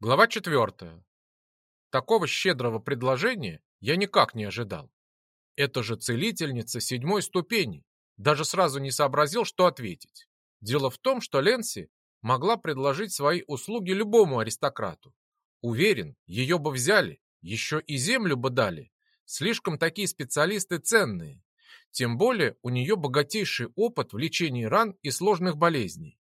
Глава четвертая. Такого щедрого предложения я никак не ожидал. Это же целительница седьмой ступени. Даже сразу не сообразил, что ответить. Дело в том, что Ленси могла предложить свои услуги любому аристократу. Уверен, ее бы взяли, еще и землю бы дали. Слишком такие специалисты ценные. Тем более у нее богатейший опыт в лечении ран и сложных болезней.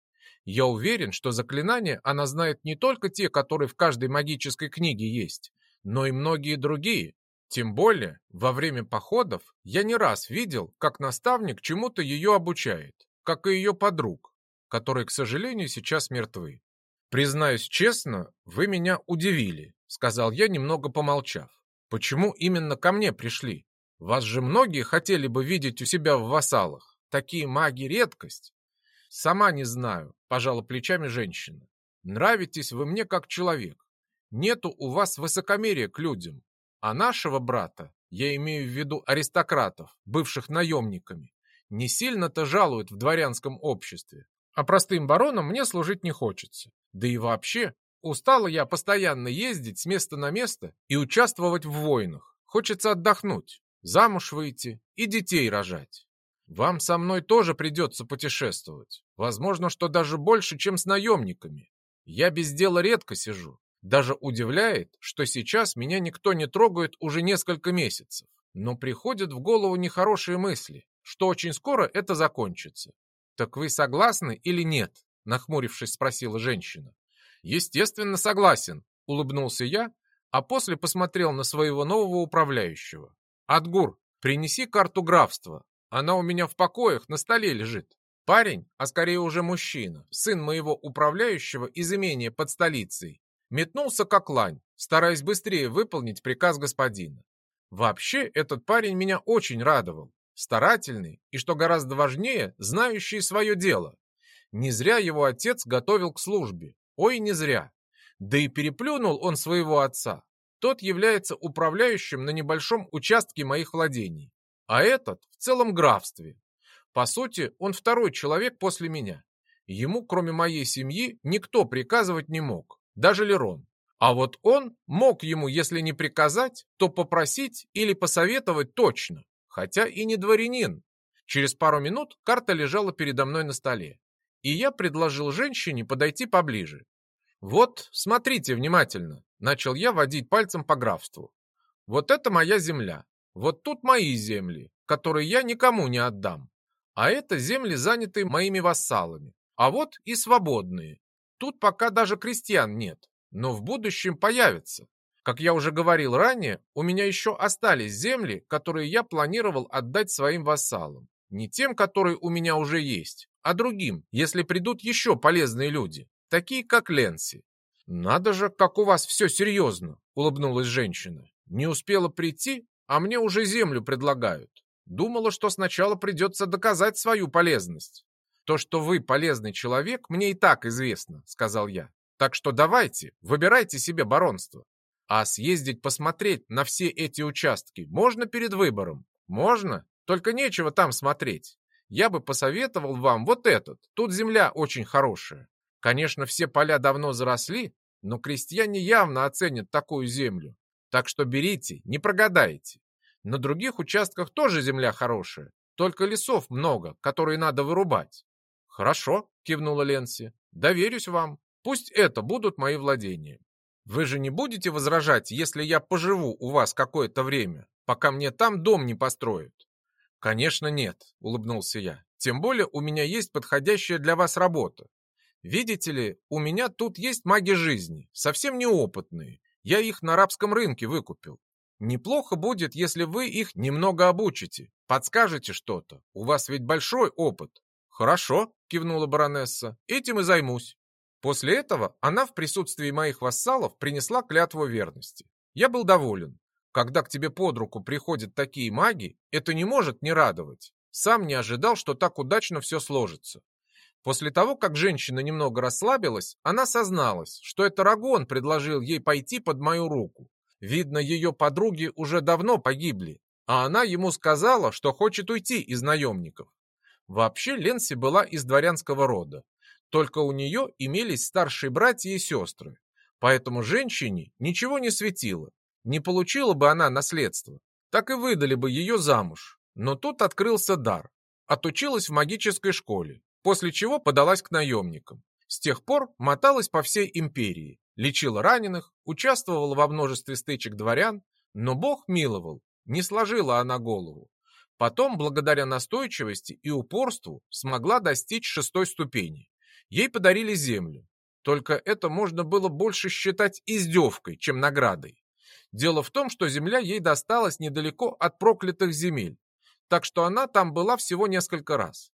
Я уверен, что заклинания она знает не только те, которые в каждой магической книге есть, но и многие другие. Тем более, во время походов я не раз видел, как наставник чему-то ее обучает, как и ее подруг, которые, к сожалению, сейчас мертвы. «Признаюсь честно, вы меня удивили», — сказал я, немного помолчав. «Почему именно ко мне пришли? Вас же многие хотели бы видеть у себя в вассалах. Такие маги — редкость. «Сама не знаю», — пожала плечами женщина. «Нравитесь вы мне как человек. Нету у вас высокомерия к людям. А нашего брата, я имею в виду аристократов, бывших наемниками, не сильно-то жалуют в дворянском обществе. А простым баронам мне служить не хочется. Да и вообще, устала я постоянно ездить с места на место и участвовать в войнах. Хочется отдохнуть, замуж выйти и детей рожать. Вам со мной тоже придется путешествовать. Возможно, что даже больше, чем с наемниками. Я без дела редко сижу. Даже удивляет, что сейчас меня никто не трогает уже несколько месяцев. Но приходят в голову нехорошие мысли, что очень скоро это закончится. «Так вы согласны или нет?» – нахмурившись, спросила женщина. «Естественно, согласен», – улыбнулся я, а после посмотрел на своего нового управляющего. «Адгур, принеси карту графства. Она у меня в покоях на столе лежит. Парень, а скорее уже мужчина, сын моего управляющего из имения под столицей, метнулся как лань, стараясь быстрее выполнить приказ господина. Вообще, этот парень меня очень радовал. Старательный и, что гораздо важнее, знающий свое дело. Не зря его отец готовил к службе. Ой, не зря. Да и переплюнул он своего отца. Тот является управляющим на небольшом участке моих владений. А этот в целом графстве. По сути, он второй человек после меня. Ему, кроме моей семьи, никто приказывать не мог, даже Лерон. А вот он мог ему, если не приказать, то попросить или посоветовать точно, хотя и не дворянин. Через пару минут карта лежала передо мной на столе, и я предложил женщине подойти поближе. «Вот, смотрите внимательно», — начал я водить пальцем по графству. «Вот это моя земля, вот тут мои земли, которые я никому не отдам. А это земли, занятые моими вассалами. А вот и свободные. Тут пока даже крестьян нет, но в будущем появятся. Как я уже говорил ранее, у меня еще остались земли, которые я планировал отдать своим вассалам. Не тем, которые у меня уже есть, а другим, если придут еще полезные люди, такие как Ленси. «Надо же, как у вас все серьезно!» — улыбнулась женщина. «Не успела прийти, а мне уже землю предлагают. Думала, что сначала придется доказать свою полезность. То, что вы полезный человек, мне и так известно, сказал я. Так что давайте, выбирайте себе баронство. А съездить посмотреть на все эти участки можно перед выбором? Можно, только нечего там смотреть. Я бы посоветовал вам вот этот. Тут земля очень хорошая. Конечно, все поля давно заросли, но крестьяне явно оценят такую землю. Так что берите, не прогадаете. На других участках тоже земля хорошая, только лесов много, которые надо вырубать. Хорошо, кивнула Ленси. Доверюсь вам. Пусть это будут мои владения. Вы же не будете возражать, если я поживу у вас какое-то время, пока мне там дом не построят? Конечно, нет, улыбнулся я. Тем более у меня есть подходящая для вас работа. Видите ли, у меня тут есть маги жизни, совсем неопытные. Я их на арабском рынке выкупил. Неплохо будет, если вы их немного обучите, подскажете что-то. У вас ведь большой опыт. Хорошо, кивнула баронесса, этим и займусь. После этого она в присутствии моих вассалов принесла клятву верности. Я был доволен. Когда к тебе под руку приходят такие маги, это не может не радовать. Сам не ожидал, что так удачно все сложится. После того, как женщина немного расслабилась, она созналась, что это Рагон предложил ей пойти под мою руку. Видно, ее подруги уже давно погибли, а она ему сказала, что хочет уйти из наемников. Вообще Ленси была из дворянского рода, только у нее имелись старшие братья и сестры. Поэтому женщине ничего не светило. Не получила бы она наследство, так и выдали бы ее замуж. Но тут открылся дар. Отучилась в магической школе, после чего подалась к наемникам. С тех пор моталась по всей империи, лечила раненых, участвовала во множестве стычек дворян, но Бог миловал, не сложила она голову. Потом, благодаря настойчивости и упорству, смогла достичь шестой ступени. Ей подарили землю. Только это можно было больше считать издевкой, чем наградой. Дело в том, что земля ей досталась недалеко от проклятых земель, так что она там была всего несколько раз.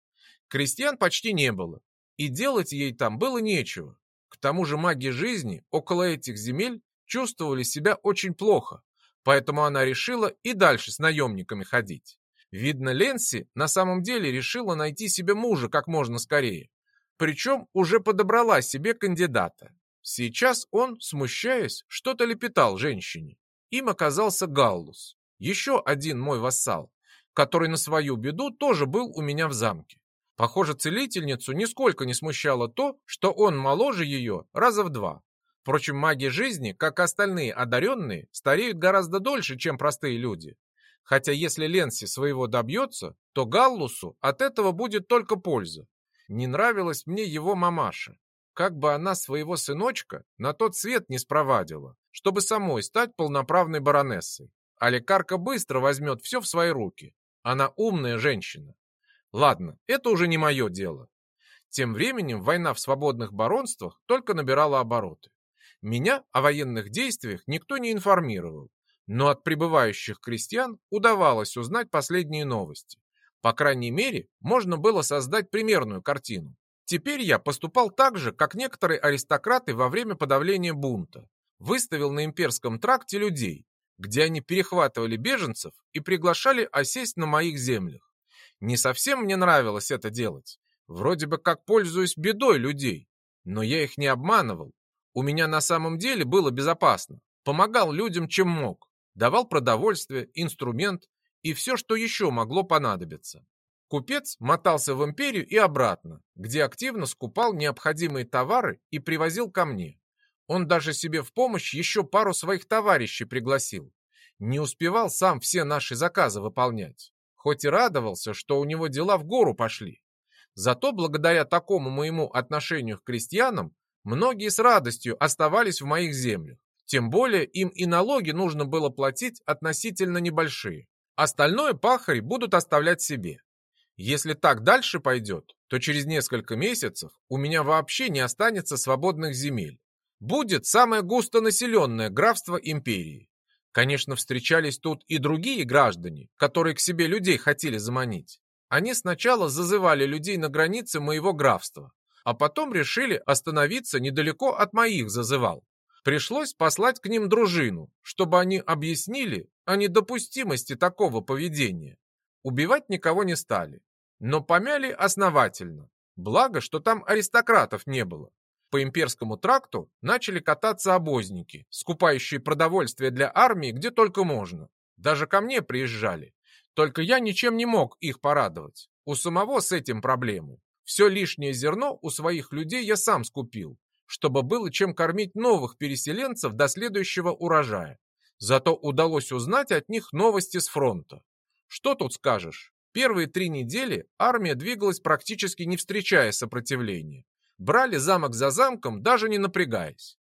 Крестьян почти не было, и делать ей там было нечего. К тому же маги жизни около этих земель чувствовали себя очень плохо, поэтому она решила и дальше с наемниками ходить. Видно, Ленси на самом деле решила найти себе мужа как можно скорее. Причем уже подобрала себе кандидата. Сейчас он, смущаясь, что-то лепетал женщине. Им оказался Галлус, еще один мой вассал, который на свою беду тоже был у меня в замке. Похоже, целительницу нисколько не смущало то, что он моложе ее раза в два. Впрочем, маги жизни, как остальные одаренные, стареют гораздо дольше, чем простые люди. Хотя если Ленси своего добьется, то Галлусу от этого будет только польза. Не нравилась мне его мамаша. Как бы она своего сыночка на тот свет не спровадила, чтобы самой стать полноправной баронессой. А лекарка быстро возьмет все в свои руки. Она умная женщина. Ладно, это уже не мое дело. Тем временем война в свободных баронствах только набирала обороты. Меня о военных действиях никто не информировал, но от прибывающих крестьян удавалось узнать последние новости. По крайней мере, можно было создать примерную картину. Теперь я поступал так же, как некоторые аристократы во время подавления бунта. Выставил на имперском тракте людей, где они перехватывали беженцев и приглашали осесть на моих землях. Не совсем мне нравилось это делать. Вроде бы как пользуюсь бедой людей. Но я их не обманывал. У меня на самом деле было безопасно. Помогал людям, чем мог давал продовольствие, инструмент и все, что еще могло понадобиться. Купец мотался в империю и обратно, где активно скупал необходимые товары и привозил ко мне. Он даже себе в помощь еще пару своих товарищей пригласил. Не успевал сам все наши заказы выполнять, хоть и радовался, что у него дела в гору пошли. Зато благодаря такому моему отношению к крестьянам, многие с радостью оставались в моих землях. Тем более им и налоги нужно было платить относительно небольшие. Остальное пахари будут оставлять себе. Если так дальше пойдет, то через несколько месяцев у меня вообще не останется свободных земель. Будет самое густонаселенное графство империи. Конечно, встречались тут и другие граждане, которые к себе людей хотели заманить. Они сначала зазывали людей на границе моего графства, а потом решили остановиться недалеко от моих зазывал. Пришлось послать к ним дружину, чтобы они объяснили о недопустимости такого поведения. Убивать никого не стали, но помяли основательно. Благо, что там аристократов не было. По имперскому тракту начали кататься обозники, скупающие продовольствие для армии где только можно. Даже ко мне приезжали. Только я ничем не мог их порадовать. У самого с этим проблемы. Все лишнее зерно у своих людей я сам скупил, чтобы было чем кормить новых переселенцев до следующего урожая. Зато удалось узнать от них новости с фронта. Что тут скажешь? Первые три недели армия двигалась практически не встречая сопротивления. Брали замок за замком, даже не напрягаясь.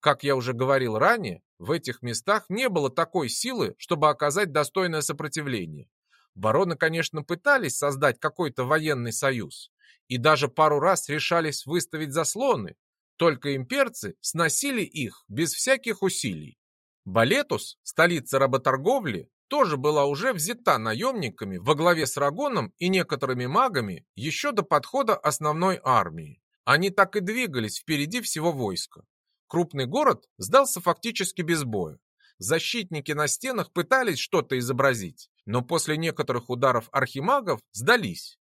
Как я уже говорил ранее, в этих местах не было такой силы, чтобы оказать достойное сопротивление. Бароны, конечно, пытались создать какой-то военный союз и даже пару раз решались выставить заслоны, только имперцы сносили их без всяких усилий. Балетус, столица работорговли, тоже была уже взята наемниками во главе с Рагоном и некоторыми магами еще до подхода основной армии. Они так и двигались впереди всего войска. Крупный город сдался фактически без боя. Защитники на стенах пытались что-то изобразить, но после некоторых ударов архимагов сдались.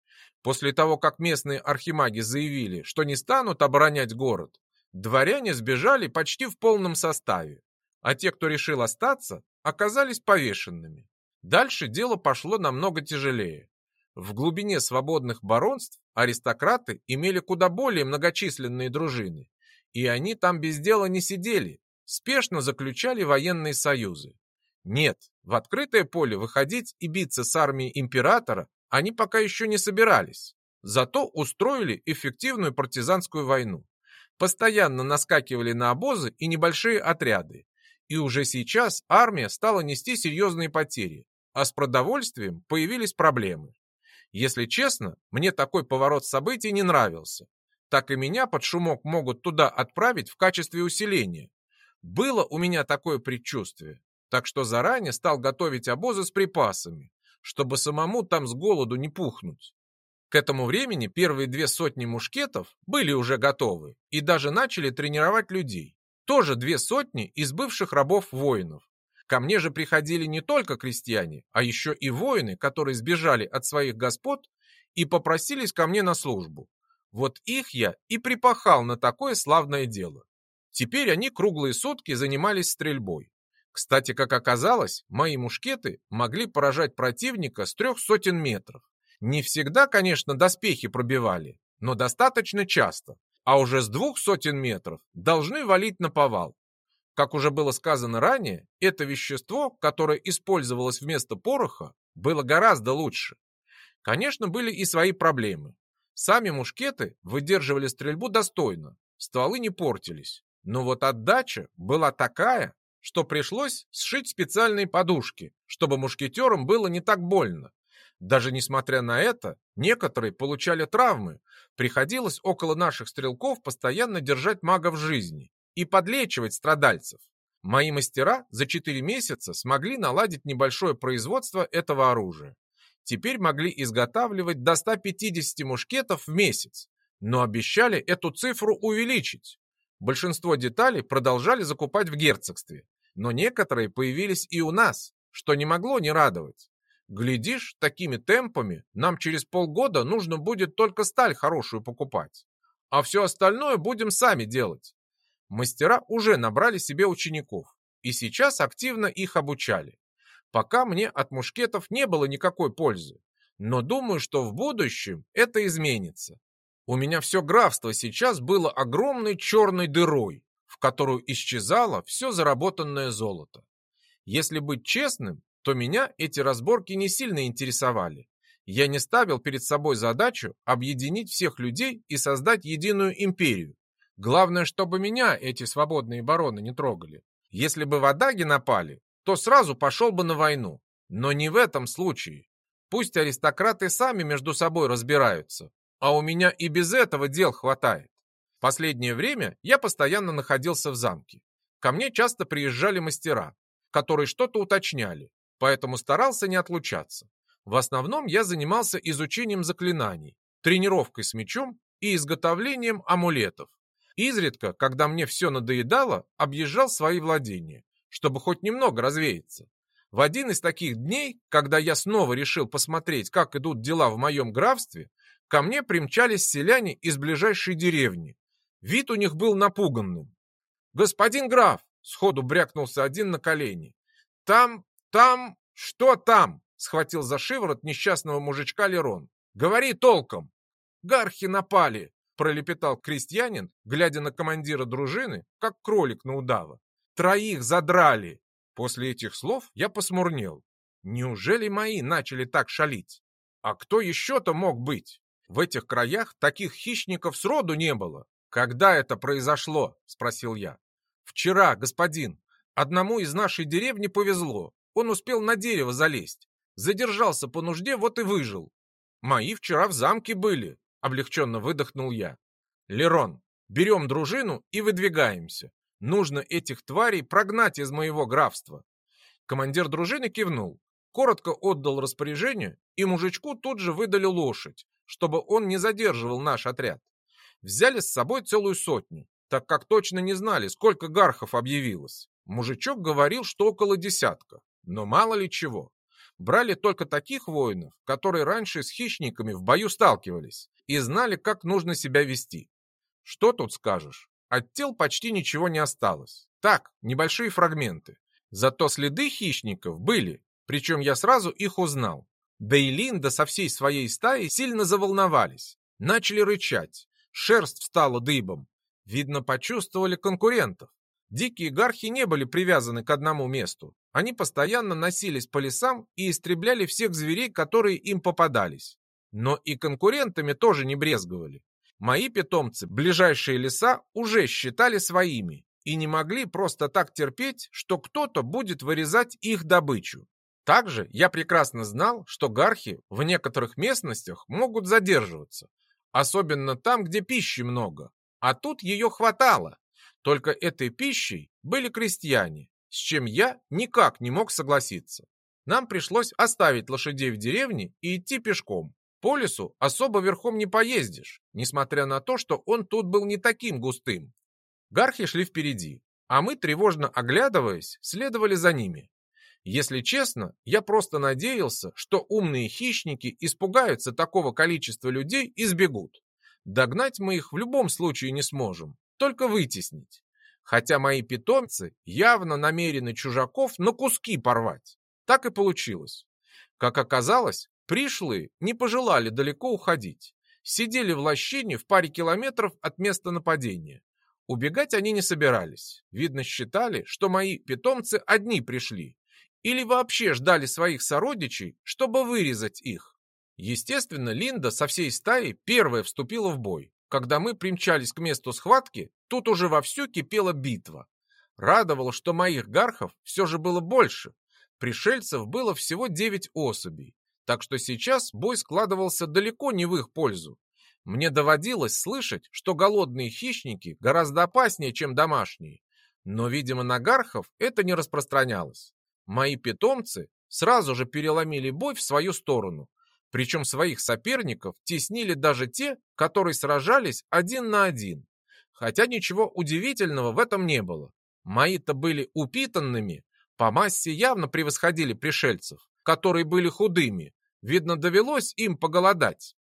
После того, как местные архимаги заявили, что не станут оборонять город, дворяне сбежали почти в полном составе, а те, кто решил остаться, оказались повешенными. Дальше дело пошло намного тяжелее. В глубине свободных баронств аристократы имели куда более многочисленные дружины, И они там без дела не сидели, спешно заключали военные союзы. Нет, в открытое поле выходить и биться с армией императора они пока еще не собирались. Зато устроили эффективную партизанскую войну. Постоянно наскакивали на обозы и небольшие отряды. И уже сейчас армия стала нести серьезные потери, а с продовольствием появились проблемы. Если честно, мне такой поворот событий не нравился. Так и меня под шумок могут туда отправить в качестве усиления. Было у меня такое предчувствие, так что заранее стал готовить обозы с припасами, чтобы самому там с голоду не пухнуть. К этому времени первые две сотни мушкетов были уже готовы и даже начали тренировать людей. Тоже две сотни из бывших рабов-воинов. Ко мне же приходили не только крестьяне, а еще и воины, которые сбежали от своих господ и попросились ко мне на службу. Вот их я и припахал на такое славное дело. Теперь они круглые сутки занимались стрельбой. Кстати, как оказалось, мои мушкеты могли поражать противника с трех сотен метров. Не всегда, конечно, доспехи пробивали, но достаточно часто, а уже с двух сотен метров должны валить на повал. Как уже было сказано ранее, это вещество, которое использовалось вместо пороха, было гораздо лучше. Конечно, были и свои проблемы. Сами мушкеты выдерживали стрельбу достойно, стволы не портились. Но вот отдача была такая, что пришлось сшить специальные подушки, чтобы мушкетерам было не так больно. Даже несмотря на это, некоторые получали травмы. Приходилось около наших стрелков постоянно держать магов жизни и подлечивать страдальцев. Мои мастера за 4 месяца смогли наладить небольшое производство этого оружия. Теперь могли изготавливать до 150 мушкетов в месяц, но обещали эту цифру увеличить. Большинство деталей продолжали закупать в герцогстве, но некоторые появились и у нас, что не могло не радовать. Глядишь, такими темпами нам через полгода нужно будет только сталь хорошую покупать, а все остальное будем сами делать. Мастера уже набрали себе учеников, и сейчас активно их обучали. Пока мне от мушкетов не было никакой пользы, но думаю, что в будущем это изменится. У меня все графство сейчас было огромной черной дырой, в которую исчезало все заработанное золото. Если быть честным, то меня эти разборки не сильно интересовали. Я не ставил перед собой задачу объединить всех людей и создать единую империю. Главное, чтобы меня эти свободные бароны не трогали. Если бы в Адаге напали, то сразу пошел бы на войну. Но не в этом случае. Пусть аристократы сами между собой разбираются, а у меня и без этого дел хватает. Последнее время я постоянно находился в замке. Ко мне часто приезжали мастера, которые что-то уточняли, поэтому старался не отлучаться. В основном я занимался изучением заклинаний, тренировкой с мечом и изготовлением амулетов. Изредка, когда мне все надоедало, объезжал свои владения, чтобы хоть немного развеяться. В один из таких дней, когда я снова решил посмотреть, как идут дела в моем графстве, Ко мне примчались селяне из ближайшей деревни. Вид у них был напуганным. «Господин граф!» — сходу брякнулся один на колени. «Там, там, что там?» — схватил за шиворот несчастного мужичка Лерон. «Говори толком!» «Гархи напали!» — пролепетал крестьянин, глядя на командира дружины, как кролик на удава. «Троих задрали!» После этих слов я посмурнел. Неужели мои начали так шалить? А кто еще-то мог быть? В этих краях таких хищников сроду не было. Когда это произошло? Спросил я. Вчера, господин. Одному из нашей деревни повезло. Он успел на дерево залезть. Задержался по нужде, вот и выжил. Мои вчера в замке были, облегченно выдохнул я. Лерон, берем дружину и выдвигаемся. Нужно этих тварей прогнать из моего графства. Командир дружины кивнул, коротко отдал распоряжение, и мужичку тут же выдали лошадь, чтобы он не задерживал наш отряд. Взяли с собой целую сотню, так как точно не знали, сколько гархов объявилось. Мужичок говорил, что около десятка, но мало ли чего. Брали только таких воинов, которые раньше с хищниками в бою сталкивались и знали, как нужно себя вести. Что тут скажешь? От тел почти ничего не осталось. Так, небольшие фрагменты. Зато следы хищников были, причем я сразу их узнал. Да и Линда со всей своей стаей сильно заволновались. Начали рычать. Шерсть встала дыбом. Видно, почувствовали конкурентов. Дикие гархи не были привязаны к одному месту. Они постоянно носились по лесам и истребляли всех зверей, которые им попадались. Но и конкурентами тоже не брезговали. Мои питомцы ближайшие леса уже считали своими и не могли просто так терпеть, что кто-то будет вырезать их добычу. Также я прекрасно знал, что гархи в некоторых местностях могут задерживаться, особенно там, где пищи много, а тут ее хватало. Только этой пищей были крестьяне, с чем я никак не мог согласиться. Нам пришлось оставить лошадей в деревне и идти пешком. По лесу особо верхом не поездишь, несмотря на то, что он тут был не таким густым. Гархи шли впереди, а мы, тревожно оглядываясь, следовали за ними. Если честно, я просто надеялся, что умные хищники испугаются такого количества людей и сбегут. Догнать мы их в любом случае не сможем, только вытеснить. Хотя мои питомцы явно намерены чужаков на куски порвать. Так и получилось. Как оказалось, пришлые не пожелали далеко уходить. Сидели в лощине в паре километров от места нападения. Убегать они не собирались. Видно, считали, что мои питомцы одни пришли. Или вообще ждали своих сородичей, чтобы вырезать их. Естественно, Линда со всей стаей первая вступила в бой. Когда мы примчались к месту схватки, тут уже вовсю кипела битва. Радовало, что моих гархов все же было больше. Пришельцев было всего девять особей. Так что сейчас бой складывался далеко не в их пользу. Мне доводилось слышать, что голодные хищники гораздо опаснее, чем домашние. Но, видимо, на гархов это не распространялось. Мои питомцы сразу же переломили бой в свою сторону. Причем своих соперников теснили даже те, которые сражались один на один. Хотя ничего удивительного в этом не было. Мои-то были упитанными, по массе явно превосходили пришельцев, которые были худыми. Видно, довелось им поголодать.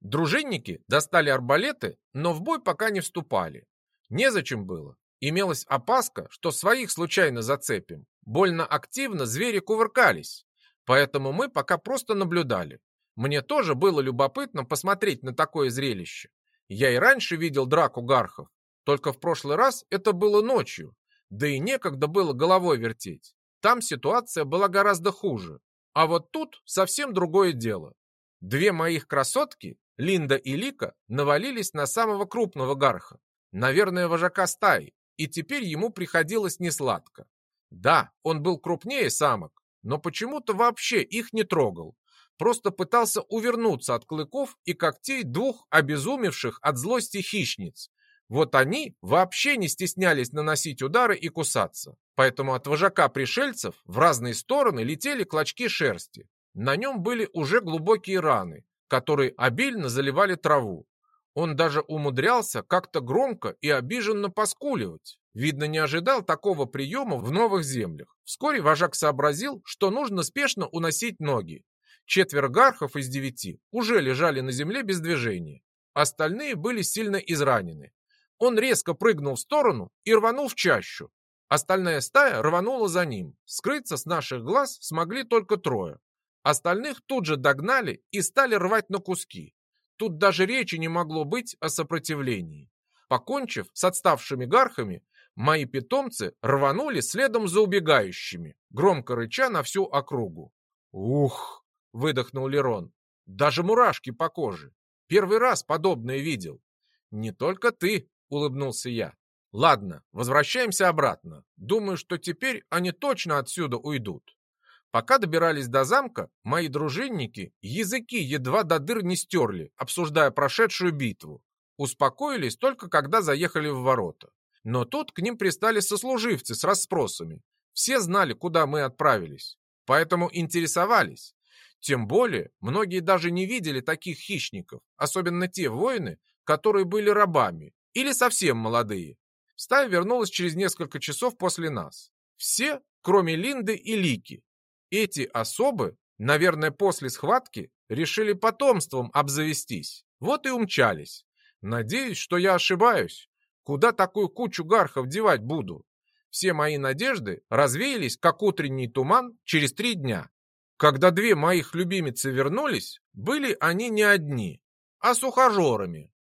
Дружинники достали арбалеты, но в бой пока не вступали. Незачем было. Имелась опаска, что своих случайно зацепим. Больно активно звери кувыркались. Поэтому мы пока просто наблюдали. Мне тоже было любопытно посмотреть на такое зрелище. Я и раньше видел драку гархов, только в прошлый раз это было ночью, да и некогда было головой вертеть. Там ситуация была гораздо хуже. А вот тут совсем другое дело. Две моих красотки Линда и Лика навалились на самого крупного гарха, наверное, вожака стаи, и теперь ему приходилось несладко. Да, он был крупнее самок, но почему-то вообще их не трогал, просто пытался увернуться от клыков и когтей двух обезумевших от злости хищниц. Вот они вообще не стеснялись наносить удары и кусаться, поэтому от вожака пришельцев в разные стороны летели клочки шерсти. На нем были уже глубокие раны, которые обильно заливали траву. Он даже умудрялся как-то громко и обиженно поскуливать. Видно, не ожидал такого приема в новых землях. Вскоре вожак сообразил, что нужно спешно уносить ноги. Четверо гархов из девяти уже лежали на земле без движения. Остальные были сильно изранены. Он резко прыгнул в сторону и рванул в чащу. Остальная стая рванула за ним. Скрыться с наших глаз смогли только трое. Остальных тут же догнали и стали рвать на куски. Тут даже речи не могло быть о сопротивлении. Покончив с отставшими гархами, мои питомцы рванули следом за убегающими, громко рыча на всю округу. «Ух!» — выдохнул Лерон. «Даже мурашки по коже. Первый раз подобное видел». «Не только ты», — улыбнулся я. «Ладно, возвращаемся обратно. Думаю, что теперь они точно отсюда уйдут». Пока добирались до замка, мои дружинники языки едва до дыр не стерли, обсуждая прошедшую битву. Успокоились только когда заехали в ворота. Но тут к ним пристали сослуживцы с расспросами. Все знали, куда мы отправились, поэтому интересовались. Тем более, многие даже не видели таких хищников, особенно те воины, которые были рабами или совсем молодые. Стая вернулась через несколько часов после нас. Все, кроме Линды и Лики, эти особы, наверное, после схватки решили потомством обзавестись. Вот и умчались. Надеюсь, что я ошибаюсь. Куда такую кучу гархов девать буду? Все мои надежды развеялись, как утренний туман, через три дня. Когда две моих любимицы вернулись, были они не одни, а с ухажерами.